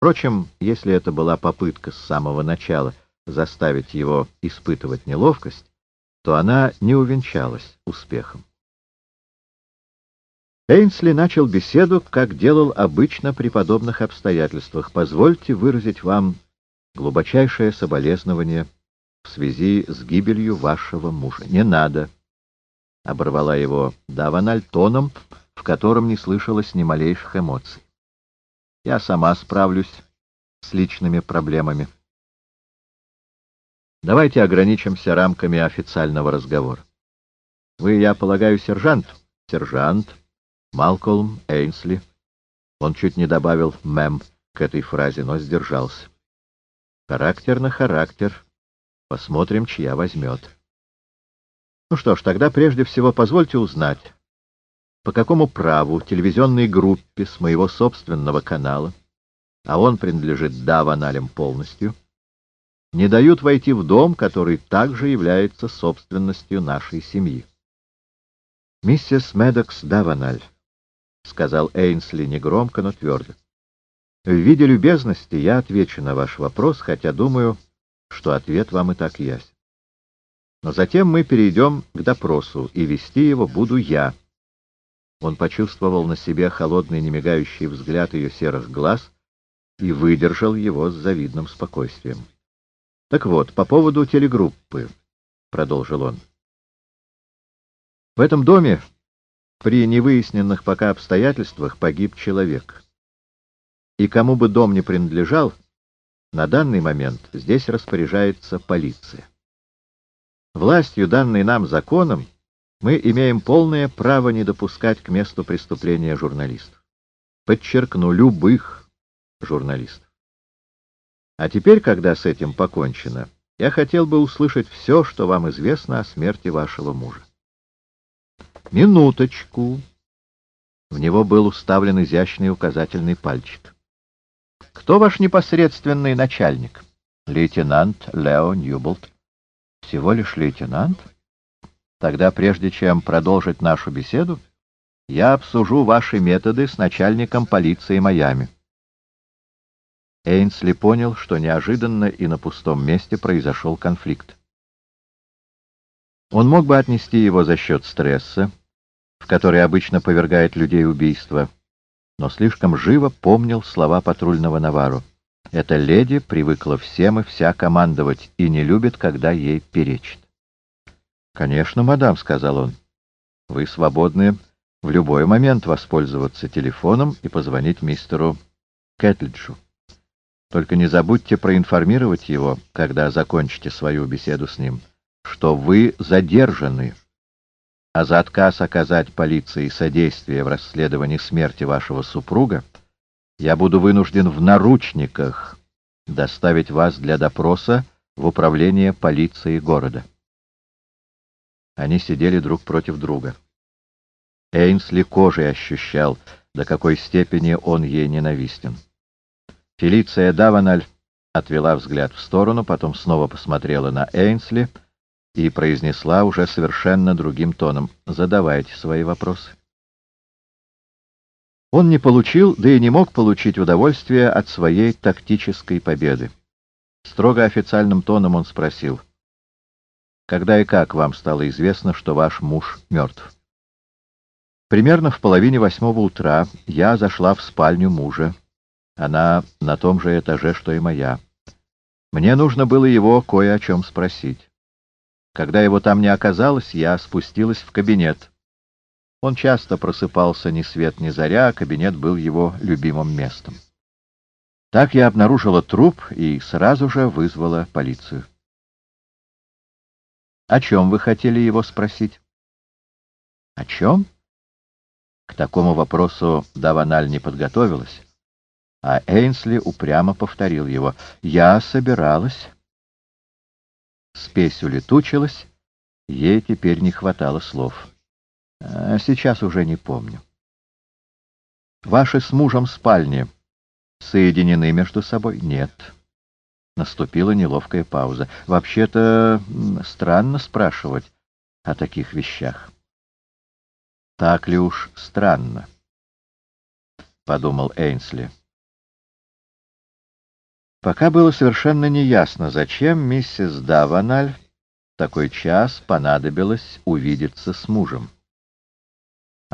Впрочем, если это была попытка с самого начала заставить его испытывать неловкость, то она не увенчалась успехом. Эйнсли начал беседу, как делал обычно при подобных обстоятельствах. «Позвольте выразить вам глубочайшее соболезнование в связи с гибелью вашего мужа. Не надо!» — оборвала его Даваналь тоном, в котором не слышалось ни малейших эмоций. «Я сама справлюсь с личными проблемами. Давайте ограничимся рамками официального разговора. Вы, я полагаю, сержант? Сержант. Малкольм Эйнсли. Он чуть не добавил «мэм» к этой фразе, но сдержался. Характер на характер. Посмотрим, чья возьмет. Ну что ж, тогда прежде всего позвольте узнать, по какому праву телевизионной группе с моего собственного канала, а он принадлежит Даваналям полностью, не дают войти в дом, который также является собственностью нашей семьи. «Миссис Медокс Даваналь», — сказал Эйнсли негромко, но твердо, — «в виде любезности я отвечу на ваш вопрос, хотя думаю, что ответ вам и так ясен. Но затем мы перейдем к допросу, и вести его буду я». Он почувствовал на себе холодный немигающий взгляд ее серых глаз и выдержал его с завидным спокойствием. «Так вот, по поводу телегруппы», — продолжил он. «В этом доме при невыясненных пока обстоятельствах погиб человек. И кому бы дом не принадлежал, на данный момент здесь распоряжается полиция. Властью, данной нам законом, мы имеем полное право не допускать к месту преступления журналистов. Подчеркну, любых журналистов. А теперь, когда с этим покончено, я хотел бы услышать все, что вам известно о смерти вашего мужа. Минуточку. В него был уставлен изящный указательный пальчик. Кто ваш непосредственный начальник? Лейтенант Лео Ньюболт. Всего лишь лейтенант? Тогда, прежде чем продолжить нашу беседу, я обсужу ваши методы с начальником полиции Майами. Эйнсли понял, что неожиданно и на пустом месте произошел конфликт. Он мог бы отнести его за счет стресса, в который обычно повергает людей убийство, но слишком живо помнил слова патрульного Навару. Эта леди привыкла всем и вся командовать и не любит, когда ей перечит. «Конечно, мадам», — сказал он, — «вы свободны в любой момент воспользоваться телефоном и позвонить мистеру Кэтлиджу. Только не забудьте проинформировать его, когда закончите свою беседу с ним, что вы задержаны» а за отказ оказать полиции содействие в расследовании смерти вашего супруга я буду вынужден в наручниках доставить вас для допроса в управление полиции города. Они сидели друг против друга. Эйнсли кожей ощущал, до какой степени он ей ненавистен. Фелиция Даваналь отвела взгляд в сторону, потом снова посмотрела на Эйнсли — и произнесла уже совершенно другим тоном. «Задавайте свои вопросы». Он не получил, да и не мог получить удовольствие от своей тактической победы. Строго официальным тоном он спросил. «Когда и как вам стало известно, что ваш муж мертв?» Примерно в половине восьмого утра я зашла в спальню мужа. Она на том же этаже, что и моя. Мне нужно было его кое о чем спросить. Когда его там не оказалось, я спустилась в кабинет. Он часто просыпался ни свет ни заря, а кабинет был его любимым местом. Так я обнаружила труп и сразу же вызвала полицию. «О чем вы хотели его спросить?» «О чем?» К такому вопросу Даваналь не подготовилась, а Эйнсли упрямо повторил его. «Я собиралась...» Спесь улетучилась, ей теперь не хватало слов. А сейчас уже не помню. Ваши с мужем спальни соединены между собой? Нет. Наступила неловкая пауза. Вообще-то странно спрашивать о таких вещах. Так ли уж странно? — подумал Эйнсли. Пока было совершенно неясно, зачем миссис Даваналь в такой час понадобилось увидеться с мужем.